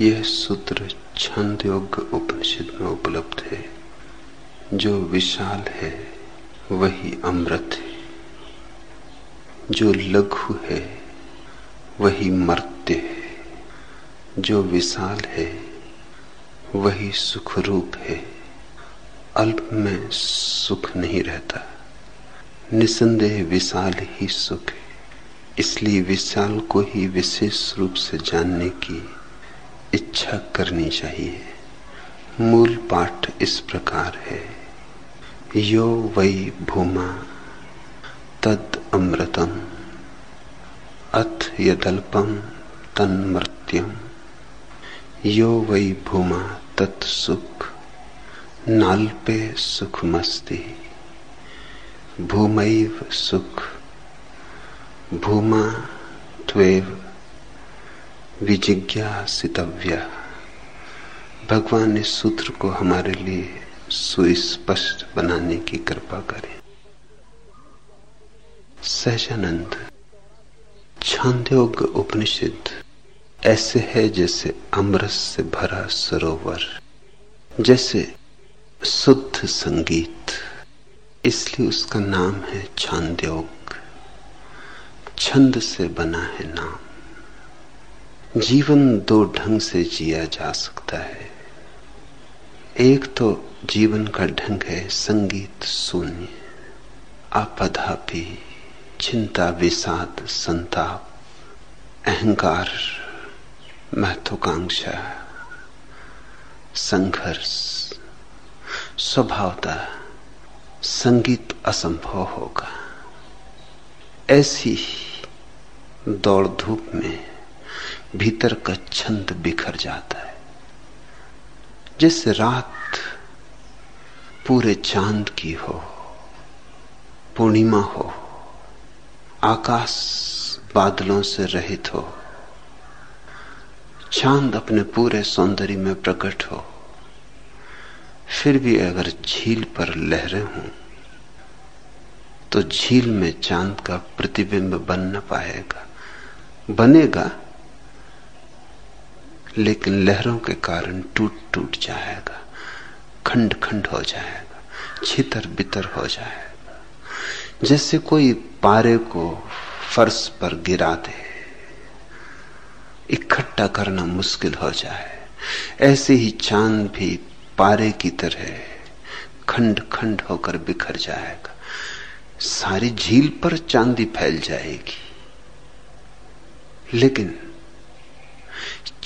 यह सूत्र छंद योग उपनिषद में उपलब्ध है। जो विशाल है, वही अमृत है। जो लघु है, वही मर्त्य है। जो विशाल है, वही सुख रूप है। अल्प में सुख नहीं रहता। निसंदेह विशाल ही सुख है। इसलिए विशाल को ही विशेष रूप से जानने की इच्छा करनी चाहिए। मूल पाठ इस प्रकार है। यो वही भूमा, तद अमृतम। अथ यदल्पम तन्मृत्यम यो वही भूमा तत्सुख नाल्पे सुख मस्ती भूमैव सुख। भूमा, त्वेव विजिज्ञासितव्य। भगवान इस सूत्र को हमारे लिए सुस्पष्ट बनाने की कृपा करें। सहजानंद छांदयोग उपनिषद ऐसे है जैसे अमृत से भरा सरोवर, जैसे शुद्ध संगीत, इसलिए उसका नाम है छांदयोग छंद से बना है नाम। जीवन दो ढंग से जिया जा सकता है। एक तो जीवन का ढंग है संगीत शून्य आपधापी चिंता, विषाद, संताप, अहंकार, महत्वाकांक्षा, संघर्ष, स्वभावता, संगीत असंभव होगा। ऐसी दौड़ धूप में भीतर का छंद बिखर जाता है। जैसे रात पूरे चाँद की हो, पूर्णिमा हो, आकाश बादलों से रहित हो, चाँद अपने पूरे सौंदर्य में प्रकट हो, फिर भी अगर झील पर लहरें हों तो झील में चाँद का प्रतिबिंब बन न पाएगा। बनेगा लेकिन लहरों के कारण टूट टूट जाएगा, खंड खंड हो जाएगा, छितर बितर हो जाएगा। जैसे कोई पारे को फर्श पर गिरा दे, इकट्ठा करना मुश्किल हो जाए। ऐसे ही चाँद भी पारे की तरह खंड खंड होकर बिखर जाएगा। सारी झील पर चांदी फैल जाएगी। लेकिन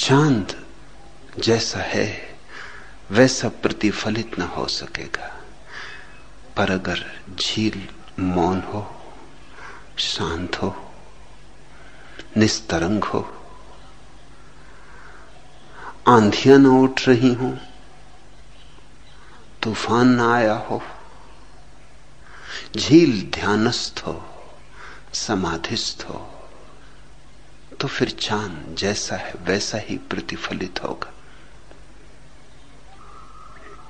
चाँद जैसा है, वैसा प्रतिफलित न हो सकेगा। पर अगर झील मौन हो, शांत हो, निस्तरंग हो, आंधियाँ न उठ रही हो, तूफ़ान ना आया हो, झील ध्यानस्थ हो, समाधिस्थ हो तो फिर चाँद जैसा है, वैसा ही प्रतिफलित होगा।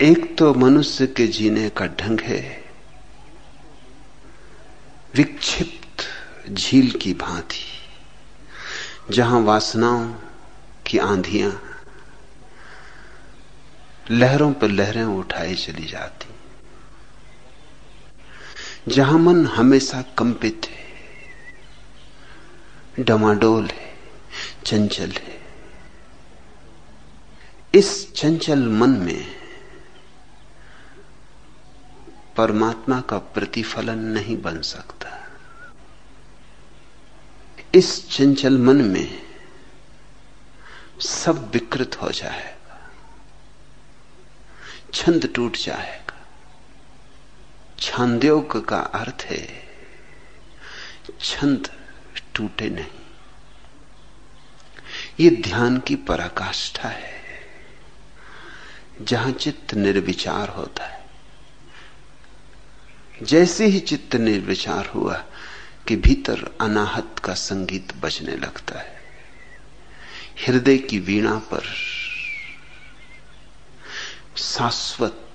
एक तो मनुष्य के जीने का ढंग है, विक्षिप्त झील की भांति, जहाँ वासनाओं की आंधियाँ लहरों पर लहरें उठाई चली जाती, जहाँ मन हमेशा कंपित है। डमाडोल है, चंचल है। इस चंचल मन में परमात्मा का प्रतिफलन नहीं बन सकता। इस चंचल मन में सब विकृत हो जाएगा, छंद टूट जाएगा। छांद्योग का अर्थ है, छंद टूटे नहीं। ये ध्यान की पराकाष्ठा है, जहाँ चित्त निर्विचार होता है। जैसे ही चित्त निर्विचार हुआ कि भीतर अनाहत का संगीत बजने लगता है, हृदय की वीणा पर शाश्वत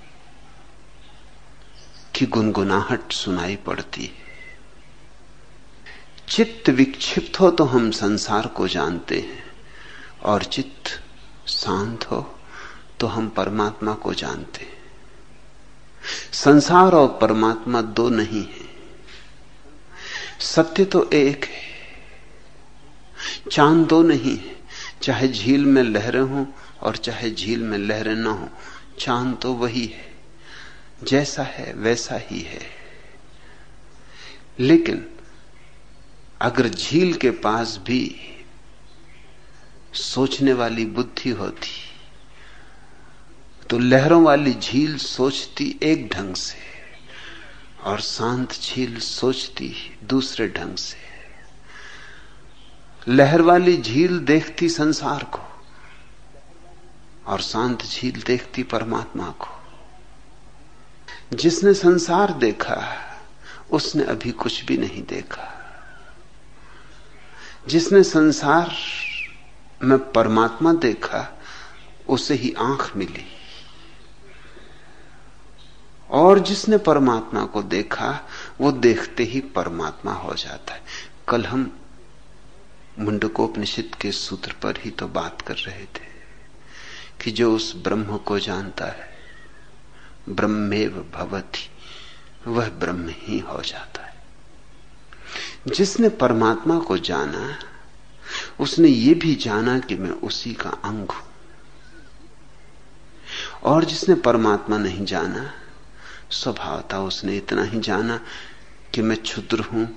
की गुनगुनाहट सुनाई पड़ती है। चित्त विक्षिप्त हो तो हम संसार को जानते हैं, और चित्त शांत हो तो हम परमात्मा को जानते हैं। संसार और परमात्मा दो नहीं है। सत्य तो एक है, चाँद दो नहीं है। चाहे झील में लहरें हों और चाहे झील में लहरें ना हो, चाँद तो वही है, जैसा है वैसा ही है। लेकिन अगर झील के पास भी सोचने वाली बुद्धि होती तो लहरों वाली झील सोचती एक ढंग से और शांत झील सोचती दूसरे ढंग से। लहर वाली झील देखती संसार को और शांत झील देखती परमात्मा को। जिसने संसार देखा, उसने अभी कुछ भी नहीं देखा। जिसने संसार में परमात्मा देखा, उसे ही आँख मिली। और जिसने परमात्मा को देखा, वो देखते ही परमात्मा हो जाता है। कल हम मुंडकोपनिषद के सूत्र पर ही तो बात कर रहे थे कि जो उस ब्रह्म को जानता है, ब्रह्मेव भवती, वह ब्रह्म ही हो जाता जिसने परमात्मा को जाना उसने ये भी जाना कि मैं उसी का अंग हूँ। और जिसने परमात्मा नहीं जाना, स्वभावता उसने इतना ही जाना कि मैं क्षुद्र हूँ,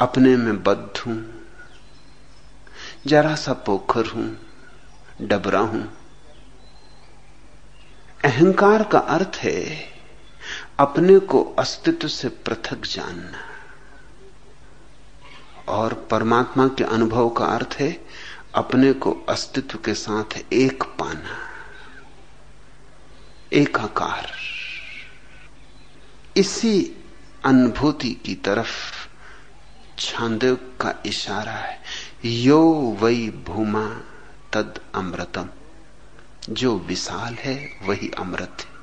अपने में बद्ध हूँ, जरा सा पोखर हूँ, डबरा हूँ। अहंकार का अर्थ है अपने को अस्तित्व से पृथक जानना। और परमात्मा के अनुभव का अर्थ है, अपने को अस्तित्व के साथ एक पाना एकाकार इसी अनुभूति की तरफ़ छांदेव का इशारा है, यो वही भूमा तद अमृतम। जो विशाल है, वही अमृत है।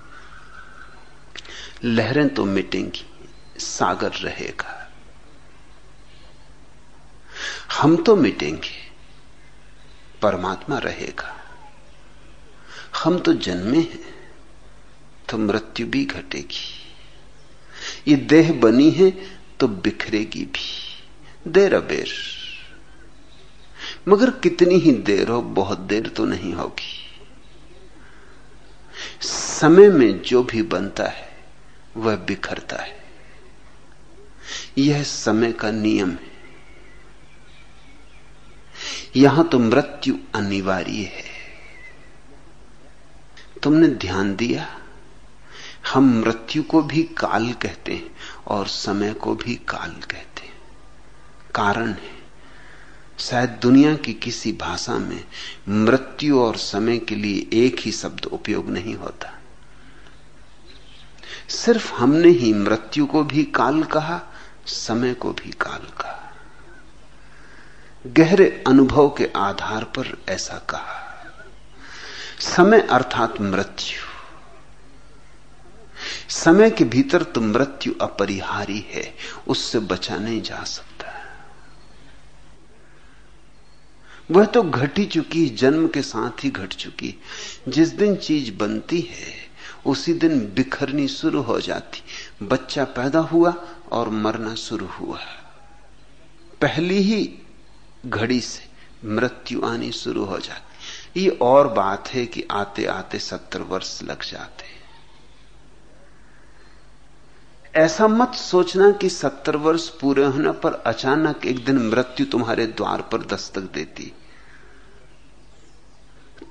लहरें तो मिटेंगी, सागर रहेगा। हम तो मिटेंगे, परमात्मा रहेगा। हम तो जन्मे हैं तो मृत्यु भी घटेगी। ये देह बनी है तो बिखरेगी भी, देर अबेर मगर कितनी ही देर हो, बहुत देर तो नहीं होगी। समय में जो भी बनता है वह बिखरता है। यह समय का नियम है। यहाँ तो मृत्यु अनिवार्य है। तुमने ध्यान दिया? हम मृत्यु को भी काल कहते हैं और समय को भी काल कहते हैं। कारण है। शायद दुनिया की किसी भाषा में मृत्यु और समय के लिए एक ही शब्द उपयोग नहीं होता। सिर्फ़ हमने ही मृत्यु को भी काल कहा, समय को भी काल कहा। गहरे अनुभव के आधार पर ऐसा कहा। समय अर्थात मृत्यु। समय के भीतर तो मृत्यु अपरिहारी है, उससे बचा नहीं जा सकता। वह तो घट ही चुकी, जन्म के साथ ही घट चुकी, जिस दिन चीज़ बनती है उसी दिन बिखरनी शुरू हो जाती। बच्चा पैदा हुआ और मरना शुरू हुआ। पहली ही घड़ी से मृत्यु आनी शुरू हो जाती। ये और बात है कि आते आते सत्तर वर्ष लग जाते ऐसा मत सोचना कि सत्तर वर्ष पूरे होने पर अचानक एक दिन मृत्यु तुम्हारे द्वार पर दस्तक देती।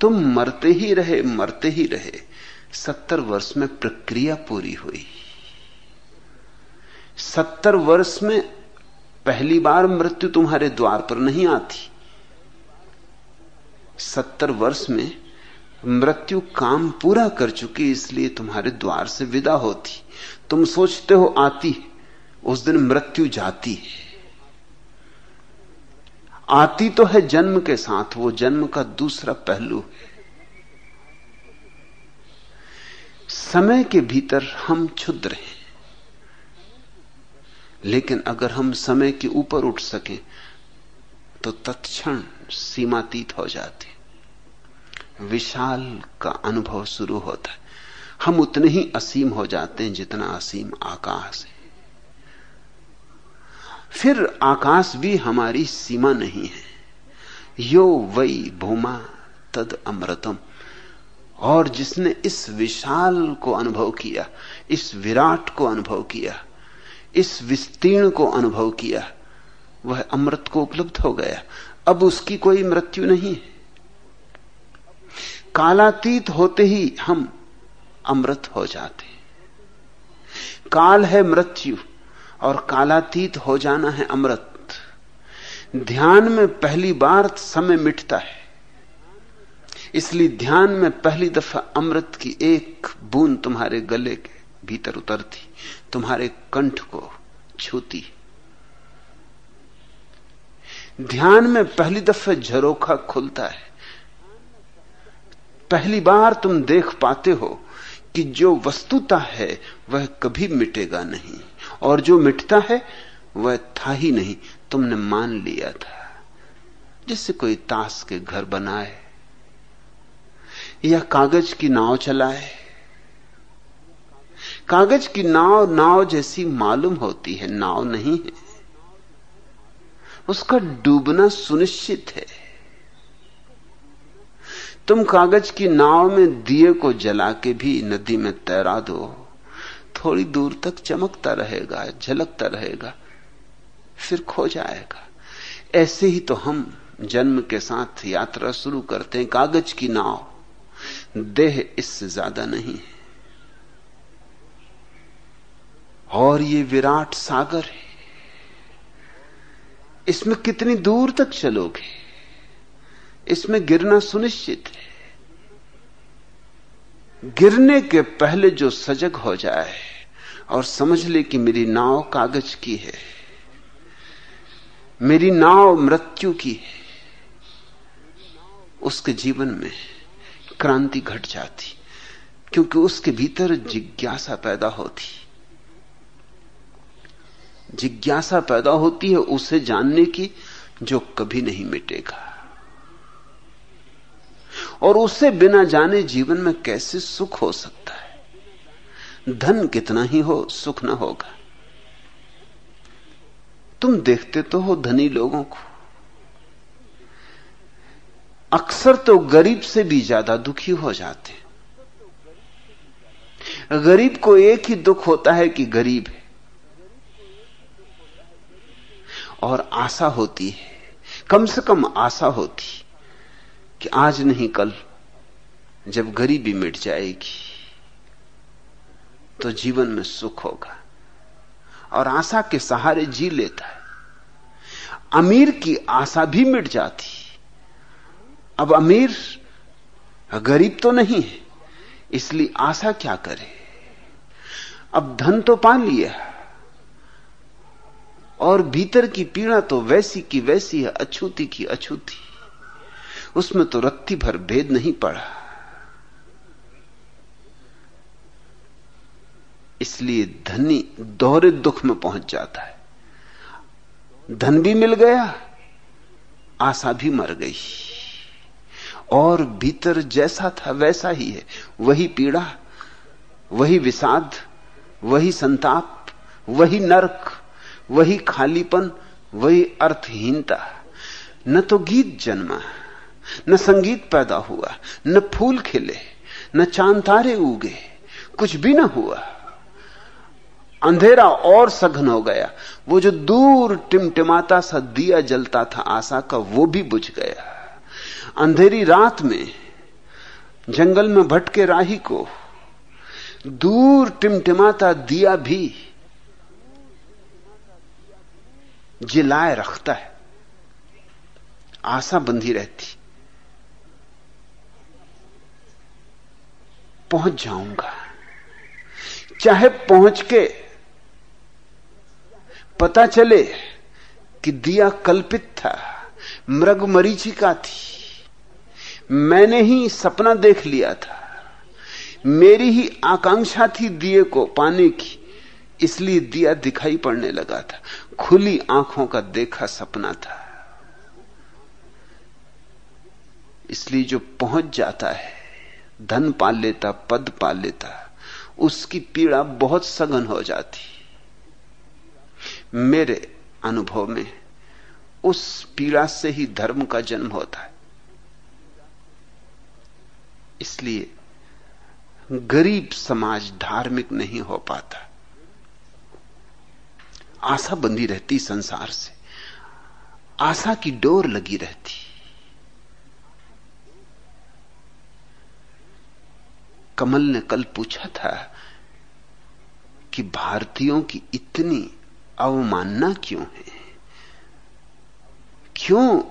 तुम मरते ही रहे, मरते ही रहे। सत्तर वर्ष में प्रक्रिया पूरी हुई। सत्तर वर्ष में पहली बार मृत्यु तुम्हारे द्वार पर नहीं आती। सत्तर वर्ष में मृत्यु काम पूरा कर चुकी, इसलिए तुम्हारे द्वार से विदा होती। तुम सोचते हो, आती उस दिन मृत्यु जाती है। आती तो है जन्म के साथ, वो जन्म का दूसरा पहलू है। समय के भीतर हम क्षुद्र हैं। लेकिन अगर हम समय के ऊपर उठ सके तो तत्क्षण सीमातीत हो जाते विशाल का अनुभव शुरू होता है। हम उतने ही असीम हो जाते हैं जितना असीम आकाश है। फिर आकाश भी हमारी सीमा नहीं है। यो वही भूमा तद अमृतम। और जिसने इस विशाल को अनुभव किया, इस विराट को अनुभव किया, इस विस्तीर्ण को अनुभव किया, वह अमृत को उपलब्ध हो गया। अब उसकी कोई मृत्यु नहीं है। कालातीत होते ही हम अमृत हो जाते काल है मृत्यु और कालातीत हो जाना है अमृत। ध्यान में पहली बार समय मिटता है। इसलिए ध्यान में पहली दफ़ा अमृत की एक बूंद तुम्हारे गले के भीतर उतरती, तुम्हारे कंठ को छूती। ध्यान में पहली दफे झरोखा खुलता है। पहली बार तुम देख पाते हो कि जो वस्तुता है, वह कभी मिटेगा नहीं, और जो मिटता है, वह था ही नहीं, तुमने मान लिया था। जिससे कोई ताश के घर बनाए या कागज़ की नाव चलाए कागज़ की नाव नाव जैसी मालूम होती है, नाव नहीं है। उसका डूबना सुनिश्चित है। तुम कागज़ की नाव में दिए को जला के भी नदी में तैरा दो। थोड़ी दूर तक चमकता रहेगा, झलकता रहेगा, फिर खो जाएगा। ऐसे ही तो हम जन्म के साथ यात्रा शुरू करते हैं, कागज़ की नाव। देह इससे ज़्यादा नहीं है। और ये विराट सागर है। इसमें कितनी दूर तक चलोगे? इसमें गिरना सुनिश्चित है। गिरने के पहले जो सजग हो जाए और समझ ले कि मेरी नाव कागज़ की है, मेरी नाव मृत्यु की है, उसके जीवन में क्रांति घट जाती, क्योंकि उसके भीतर जिज्ञासा पैदा होती। जिज्ञासा पैदा होती है उसे जानने की, जो कभी नहीं मिटेगा। और उससे बिना जाने जीवन में कैसे सुख हो सकता है? धन कितना ही हो, सुख ना होगा। तुम देखते तो हो धनी लोगों को। अक्सर तो गरीब से भी ज़्यादा दुखी हो जाते गरीब को एक ही दुख होता है कि गरीब है। और आशा होती है, कम से कम आशा होती कि आज नहीं कल जब गरीबी मिट जाएगी तो जीवन में सुख होगा। और आशा के सहारे जी लेता है। अमीर की आशा भी मिट जाती। अब अमीर, गरीब तो नहीं है, इसलिए आशा क्या करे? अब धन तो पा लिया, और भीतर की पीड़ा तो वैसी की वैसी है, अछूती की अछूती। उसमें तो रत्ती भर भेद नहीं पड़ा। इसलिए धनी दोहरे दुख में पहुँच जाता है। धन भी मिल गया, आशा भी मर गई। और भीतर जैसा था वैसा ही है। वही पीड़ा, वही विषाद, वही संताप, वही नरक, वही खालीपन, वही अर्थहीनता। न तो गीत जन्मा, न संगीत पैदा हुआ, न फूल खिले, न चाँद तारे उगे, कुछ भी ना हुआ। अंधेरा और सघन हो गया। वो जो दूर टिमटिमाता सा दिया जलता था आशा का, वो भी बुझ गया। अंधेरी रात में, जंगल में भटके राही को दूर टिमटिमाता दिया भी जिलाए रखता है। आशा बंधी रहती। पहुँच जाऊँगा। चाहे पहुँच के पता चले कि दिया कल्पित था, मृग मरीचिका थी। मैंने ही सपना देख लिया था। मेरी ही आकांक्षा थी दिए को पाने की। इसलिए दिया दिखाई पड़ने लगा था। खुली आँखों का देखा सपना था। इसलिए जो पहुँच जाता है, धन पा लेता, पद पा लेता, उसकी पीड़ा बहुत सघन हो जाती। मेरे अनुभव में उस पीड़ा से ही धर्म का जन्म होता है। इसलिए गरीब समाज धार्मिक नहीं हो पाता। आशा बंधी रहती संसार से। आशा की डोर लगी रहती। कमल ने कल पूछा था कि भारतीयों की इतनी अवमानना क्यों है? क्यों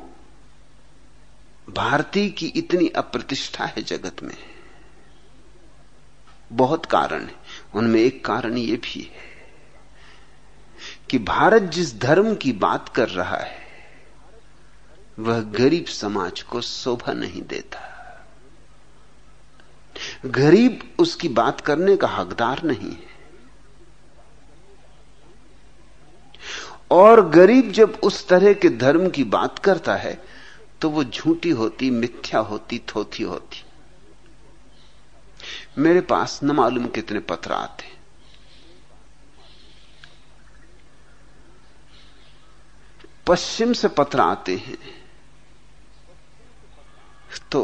भारतीय की इतनी अप्रतिष्ठा है जगत में। बहुत कारण है। उनमें एक कारण यह भी है कि भारत जिस धर्म की बात कर रहा है, वह गरीब समाज को शोभा नहीं देता। गरीब उसकी बात करने का हकदार नहीं है। और गरीब जब उस तरह के धर्म की बात करता है तो वो झूठी होती, मिथ्या होती, थोथी होती। मेरे पास न मालूम कितने पत्र आते पश्चिम से पत्र आते हैं तो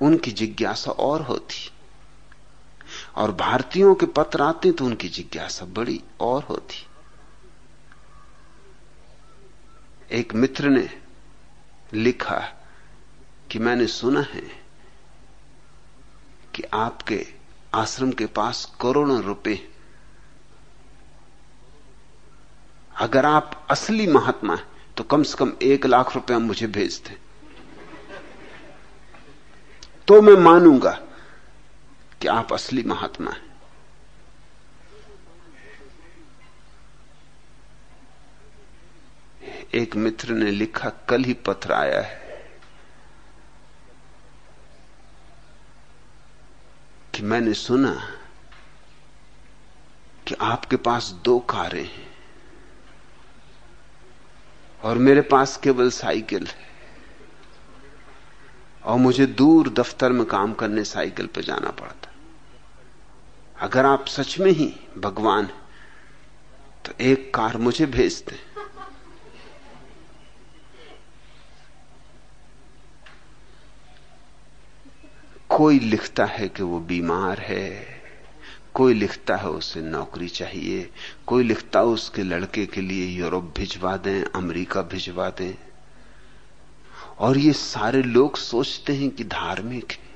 उनकी जिज्ञासा और होती। और भारतीयों के पत्र आते तो उनकी जिज्ञासा बड़ी और होती। एक मित्र ने लिखा कि मैंने सुना है कि आपके आश्रम के पास करोड़ों रुपए अगर आप असली महात्मा हैं तो कम से कम एक लाख रुपया मुझे भेज तो मैं मानूँगा कि आप असली महात्मा हैं। एक मित्र ने लिखा, कल ही पत्र आया है कि मैंने सुना कि आपके पास दो कारें हैं और मेरे पास केवल साइकिल है और मुझे दूर दफ्तर में काम करने साइकिल पर जाना पड़ता। अगर आप सच में ही भगवान तो एक कार मुझे भेज दें। कोई लिखता है कि वो बीमार है, कोई लिखता है उसे नौकरी चाहिए, कोई लिखता है उसके लड़के के लिए यूरोप भिजवा दें, अमेरिका भिजवा दें। और ये सारे लोग सोचते हैं कि धार्मिक है।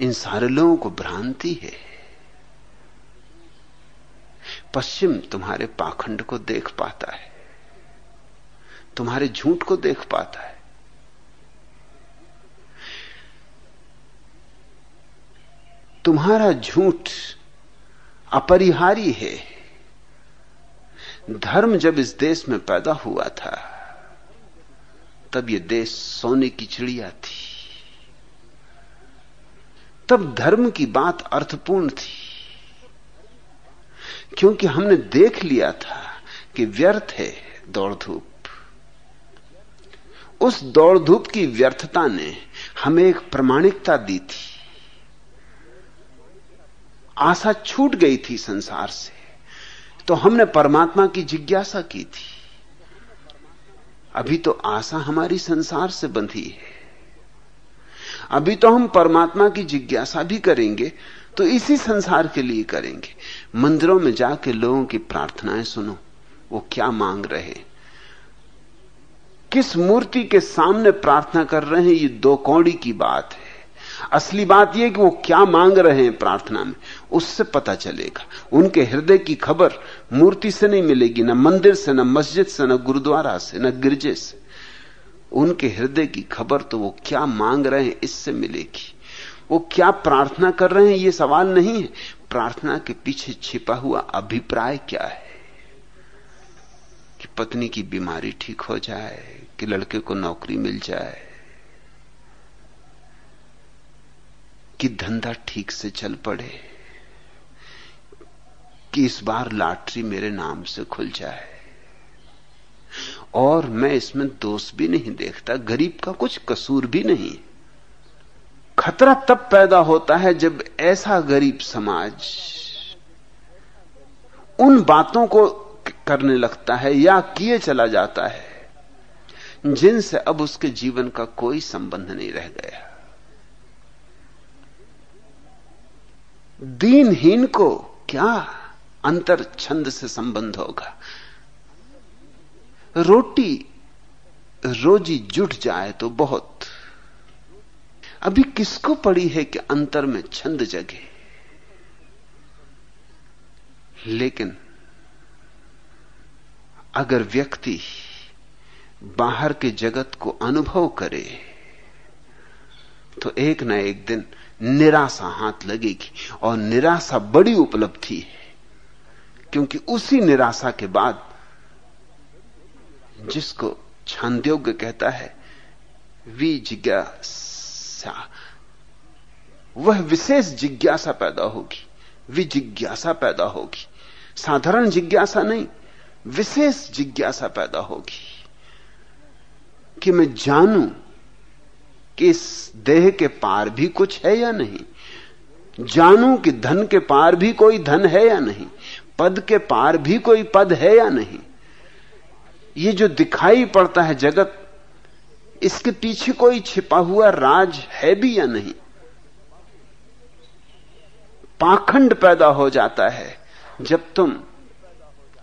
इन सारे लोगों को भ्रांति है। पश्चिम तुम्हारे पाखंड को देख पाता है, तुम्हारे झूठ को देख पाता है। तुम्हारा झूठ अपरिहारी है। धर्म जब इस देश में पैदा हुआ था, तब यह देश सोने की चिड़िया थी। तब धर्म की बात अर्थपूर्ण थी, क्योंकि हमने देख लिया था कि व्यर्थ है दौड़ धूप उस दौड़ धूप की व्यर्थता ने हमें एक प्रमाणिकता दी थी। आशा छूट गई थी संसार से तो हमने परमात्मा की जिज्ञासा की थी। अभी तो आशा हमारी संसार से बंधी है। अभी तो हम परमात्मा की जिज्ञासा भी करेंगे तो इसी संसार के लिए करेंगे। मंदिरों में जाके लोगों की प्रार्थनाएँ सुनो, वो क्या मांग रहे किस मूर्ति के सामने प्रार्थना कर रहे हैं, ये दो कौड़ी की बात है। असली बात यह कि वो क्या मांग रहे हैं प्रार्थना में। उससे पता चलेगा। उनके हृदय की खबर मूर्ति से नहीं मिलेगी, ना मंदिर से, न मस्जिद से, न गुरुद्वारा से, न गिरजे से। उनके हृदय की खबर तो वो क्या मांग रहे हैं, इससे मिलेगी। वो क्या प्रार्थना कर रहे हैं, ये सवाल नहीं है। प्रार्थना के पीछे छिपा हुआ अभिप्राय क्या है? कि पत्नी की बीमारी ठीक हो जाए, कि लड़के को नौकरी मिल जाए, कि धंधा ठीक से चल पड़े। कि इस बार लॉटरी मेरे नाम से खुल जाए। और मैं इसमें दोष भी नहीं देखता, गरीब का कुछ कसूर भी नहीं। खतरा तब पैदा होता है जब ऐसा गरीब समाज उन बातों को करने लगता है या किए चला जाता है, जिनसे अब उसके जीवन का कोई संबंध नहीं रह गया। दीनहीन को क्या अंतर छंद से संबंध होगा। रोटी रोजी जुट जाए तो बहुत। अभी किसको पड़ी है कि अंतर में छंद जगे? लेकिन अगर व्यक्ति बाहर के जगत को अनुभव करे तो एक ना एक दिन निराशा हाथ लगेगी और निराशा बड़ी उपलब्धि है। क्योंकि उसी निराशा के बाद जिसको छांद्योग्य कहता है वी जिज्ञासा वह विशेष जिज्ञासा पैदा होगी, विजिज्ञासा पैदा होगी। साधारण जिज्ञासा नहीं, विशेष जिज्ञासा पैदा होगी कि मैं जानूं कि इस देह के पार भी कुछ है या नहीं, जानूं कि धन के पार भी कोई धन है या नहीं। पद के पार भी कोई पद है या नहीं? ये जो दिखाई पड़ता है जगत, इसके पीछे कोई छिपा हुआ राज है भी या नहीं? पाखंड पैदा हो जाता है जब तुम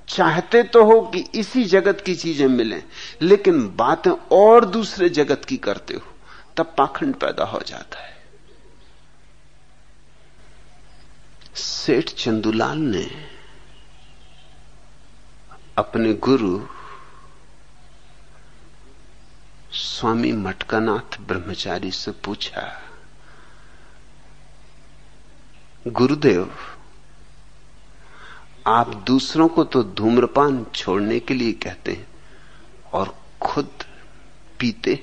चाहते तो हो कि इसी जगत की चीज़ें मिलें, लेकिन बातें और दूसरे जगत की करते हो, तब पाखंड पैदा हो जाता है। सेठ चंदुलाल ने अपने गुरु स्वामी मटकानाथ ब्रह्मचारी से पूछा, गुरुदेव, आप दूसरों को तो धूम्रपान छोड़ने के लिए कहते हैं और खुद पीते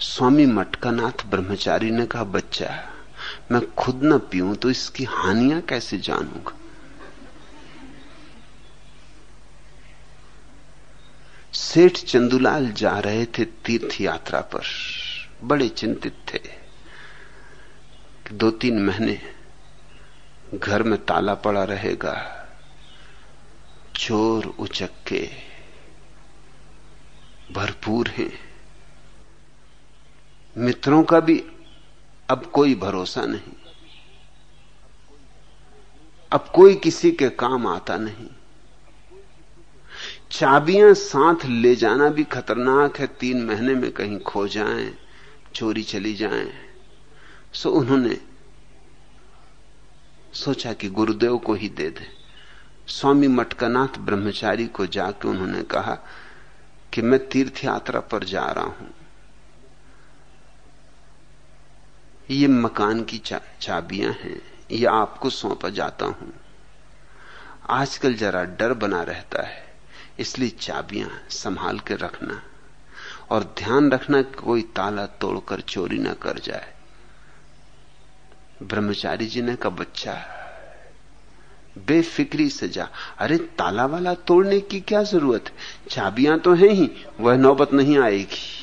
स्वामी मटकानाथ ब्रह्मचारी ने कहा, बच्चा मैं खुद ना पीऊं तो इसकी हानियाँ कैसे जानूँगा? सेठ चंदुलाल जा रहे थे तीर्थ यात्रा पर। बड़े चिंतित थे कि दो तीन महीने घर में ताला पड़ा रहेगा, चोर उचक्के भरपूर हैं। मित्रों का भी अब कोई भरोसा नहीं। अब कोई किसी के काम आता नहीं। चाबियाँ साथ ले जाना भी खतरनाक है, तीन महीने में कहीं खो जाएँ, चोरी चली जाए। सो उन्होंने सोचा कि गुरुदेव को ही दे दे। स्वामी मटकानाथ ब्रह्मचारी को जाके उन्होंने कहा कि मैं तीर्थ यात्रा पर जा रहा हूँ। ये मकान की चा, चाबियाँ हैं ये आपको सौंपा जाता हूँ। आजकल जरा डर बना रहता है इसलिए चाबियाँ संभाल के रखना और ध्यान रखना कि कोई ताला तोड़कर चोरी ना कर जाए। ब्रह्मचारी जी ने कहा बच्चा बेफिक्री से जा। अरे ताला वाला तोड़ने की क्या ज़रूरत है? चाबियाँ तो हैं ही वह नौबत नहीं आएगी।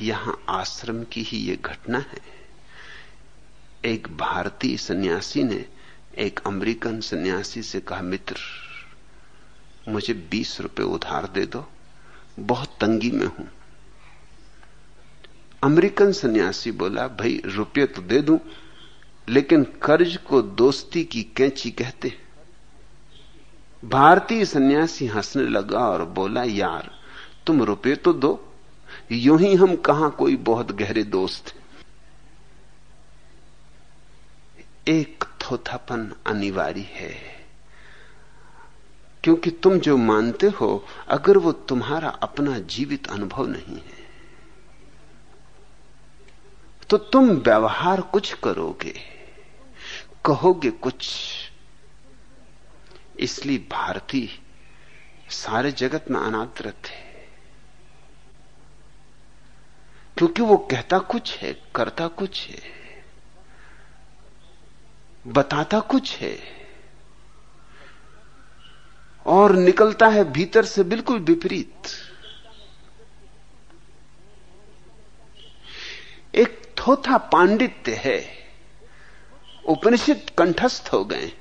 यहाँ आश्रम की ही यह घटना है। एक भारतीय सन्यासी ने, एक अमेरिकन सन्यासी से कहा, मित्र, मुझे बीस रुपए उधार दे दो। बहुत तंगी में हूँ। अमेरिकन सन्यासी बोला, भाई, रुपये तो दे दूँ, लेकिन कर्ज को दोस्ती की कैंची कहते भारतीय सन्यासी हंसने लगा और बोला, यार, तुम रुपये तो दो यूँ ही हम कहा कोई बहुत गहरे दोस्त हैं। एक थोथापन अनिवार्य है। क्योंकि तुम जो मानते हो, अगर वो तुम्हारा अपना जीवित अनुभव नहीं है तो तुम व्यवहार कुछ करोगे। कहोगे कुछ। इसलिए भारतीय सारे जगत में अनादरत है। क्योंकि वो कहता कुछ है, करता कुछ है, बताता कुछ है, और निकलता है भीतर से बिल्कुल विपरीत। एक थोथा पांडित्य है। उपनिषद कंठस्थ हो गए।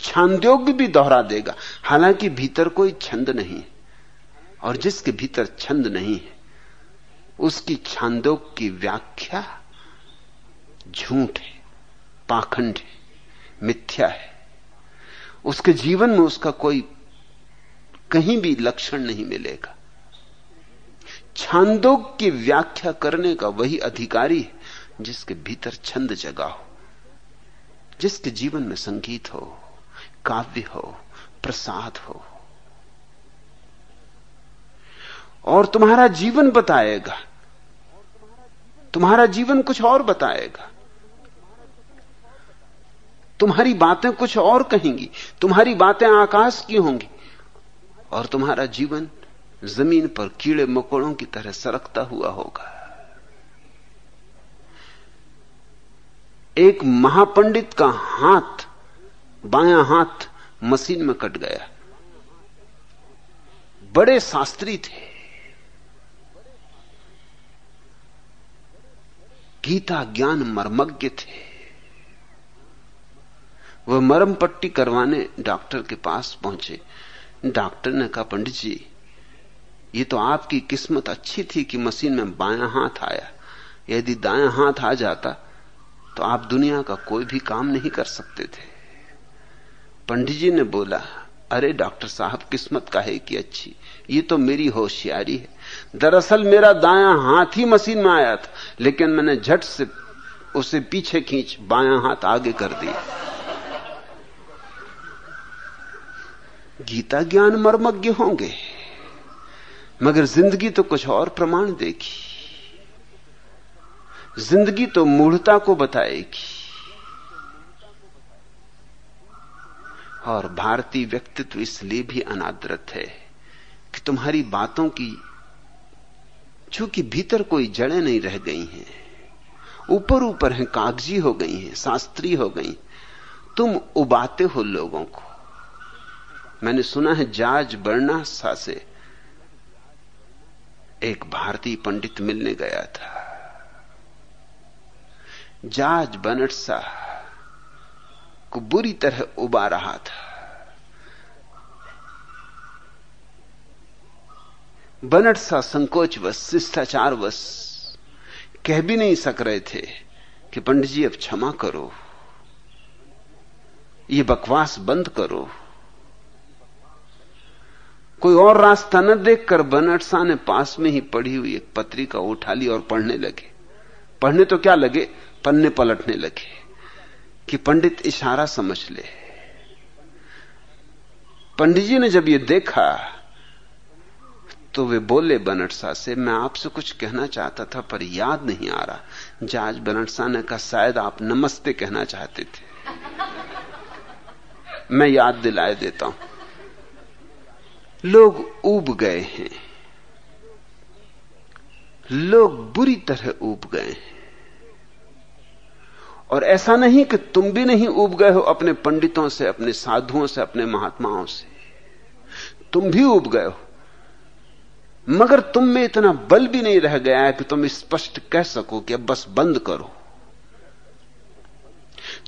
छांदोग्य भी दोहरा देगा। हालाँकि भीतर कोई छंद नहीं। और जिसके भीतर छंद नहीं है, उसकी छांदोग की व्याख्या झूठ है, पाखंड है, मिथ्या है। उसके जीवन में उसका कोई, कहीं भी लक्षण नहीं मिलेगा। छांदोग की व्याख्या करने का वही अधिकारी है, जिसके भीतर छंद जगा हो, जिसके जीवन में संगीत हो, काव्य हो, प्रसाद हो। और तुम्हारा जीवन बताएगा। तुम्हारा जीवन कुछ और बताएगा। तुम्हारी बातें कुछ और कहेंगी। तुम्हारी बातें आकाश की होंगी। और तुम्हारा जीवन ज़मीन पर कीड़े मकोड़ों की तरह सरकता हुआ होगा। एक महापंडित का हाथ, बायां हाथ मशीन में कट गया। बड़े शास्त्री थे। गीता ज्ञान मर्मज्ञ थे। वह मरम पट्टी करवाने डॉक्टर के पास पहुँचे। डॉक्टर ने कहा, पंडित जी, ये तो आपकी किस्मत अच्छी थी कि मशीन में बायां हाथ आया। यदि दायां हाथ आ जाता तो आप दुनिया का कोई भी काम नहीं कर सकते थे। पंडित जी ने बोला, अरे डॉक्टर साहब, किस्मत का है कि अच्छी? ये तो मेरी होशियारी है। दरअसल मेरा दायां हाथ ही मशीन में आया था, लेकिन मैंने झट से उसे पीछे खींच, बायां हाथ आगे कर दिया गीता ज्ञान मर्मज्ञ होंगे, मगर ज़िंदगी तो कुछ और प्रमाण देगी। ज़िंदगी तो मूढ़ता को बताएगी। और भारतीय व्यक्तित्व इसलिए भी अनादृत है कि तुम्हारी बातों की चूँकि भीतर कोई जड़ें नहीं रह गई हैं, ऊपर ऊपर हैं, कागज़ी हो गई हैं, शास्त्री हो गई तुम उबाते हो लोगों को। मैंने सुना है जाज बर्णा सा एक भारतीय पंडित मिलने गया था। जाज बनट सा को बुरी तरह उबा रहा था। बनट सा संकोच बस, शिष्टाचार बस। कह भी नहीं सक रहे थे कि पंडित जी अब क्षमा करो। ये बकवास बंद करो। कोई और रास्ता न देखकर बनट ने पास में ही पढ़ी हुई एक पत्रिका उठा ली और पढ़ने लगे। पढ़ने तो क्या लगे? पन्ने पलटने लगे कि पंडित इशारा समझ ले। पंडित जी ने जब ये देखा तो वे बोले, बनटसा से मैं आपसे कुछ कहना चाहता था, पर याद नहीं आ रहा। जाज बनटसा ने कहा, शायद आप नमस्ते कहना चाहते थे। मैं याद दिलाए देता हूँ। लोग उब गए हैं। लोग बुरी तरह उब गए हैं। और ऐसा नहीं कि तुम भी नहीं उब गए हो अपने पंडितों से, अपने साधुओं से, अपने महात्माओं से। तुम भी उब गए हो। मगर तुम में इतना बल भी नहीं रह गया है कि तुम स्पष्ट कह सको कि अब बस बंद करो।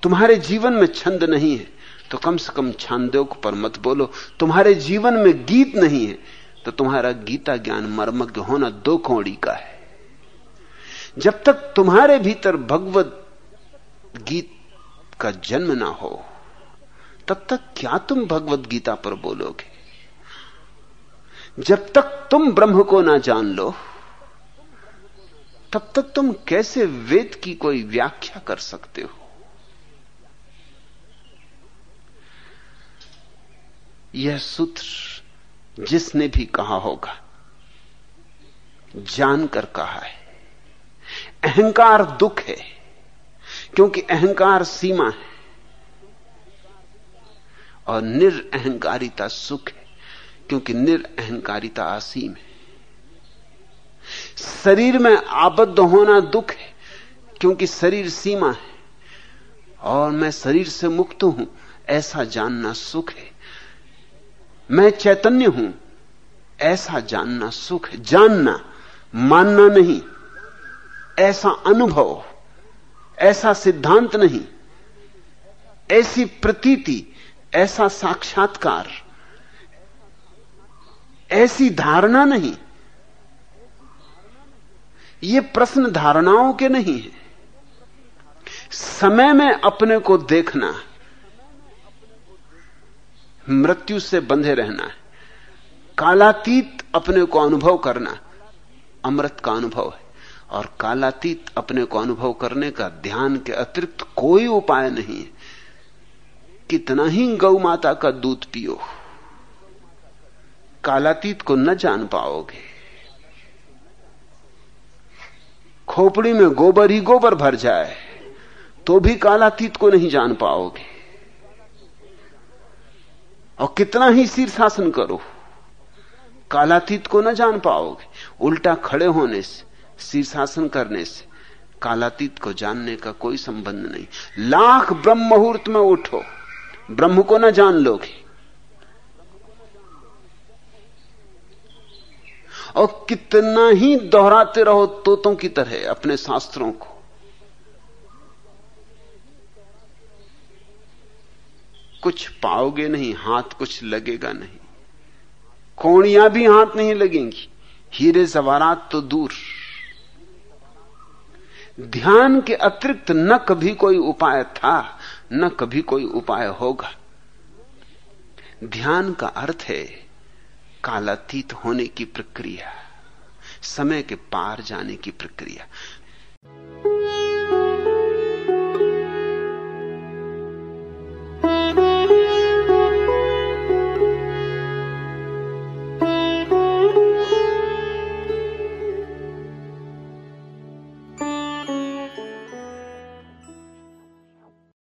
तुम्हारे जीवन में छंद नहीं है तो कम से कम छांदोग पर मत बोलो। तुम्हारे जीवन में गीत नहीं है तो तुम्हारा गीता ज्ञान मर्मज्ञ होना दो कौड़ी का है। जब तक तुम्हारे भीतर भगवत गीत का जन्म ना हो, तब तक क्या तुम भगवत गीता पर बोलोगे? जब तक तुम ब्रह्म को ना जान लो, तब तक तुम कैसे वेद की कोई व्याख्या कर सकते हो? यह सूत्र जिसने भी कहा होगा, जानकर कहा है। अहंकार दुख है, क्योंकि अहंकार सीमा है, और निरअहकारिता सुख है। क्योंकि निरअहकारिता असीम है। शरीर में आबद्ध होना दुख है, क्योंकि शरीर सीमा है। और मैं शरीर से मुक्त हूँ, ऐसा जानना सुख है। मैं चैतन्य हूँ, ऐसा जानना सुख है। जानना, मानना नहीं, ऐसा अनुभव, ऐसा सिद्धांत नहीं, ऐसी प्रतीति, ऐसा साक्षात्कार। ऐसी धारणा नहीं। ये प्रश्न धारणाओं के नहीं है। समय में अपने को देखना, मृत्यु से बंधे रहना है कालातीत अपने को अनुभव करना अमृत का अनुभव है। और कालातीत अपने को अनुभव करने का ध्यान के अतिरिक्त कोई उपाय नहीं है। कितना ही गौ माता का दूध पियो। कालातीत को न जान पाओगे। खोपड़ी में गोबर ही गोबर भर जाए तो भी कालातीत को नहीं जान पाओगे। और कितना ही शीर्षासन करो, कालातीत को न जान पाओगे। उल्टा खड़े होने से शीर्षासन करने से, कालातीत को जानने का कोई संबंध नहीं। लाख ब्रह्म मुहूर्त में उठो, ब्रह्म को न जान लोगे। और कितना ही दोहराते रहो तोतों की तरह अपने शास्त्रों को। कुछ पाओगे नहीं, हाथ कुछ लगेगा नहीं। कोणियाँ भी हाथ नहीं लगेंगी, हीरे जवारात तो दूर। ध्यान के अतिरिक्त न कभी कोई उपाय था, न कभी कोई उपाय होगा। ध्यान का अर्थ है कालातीत होने की प्रक्रिया समय के पार जाने की प्रक्रिया।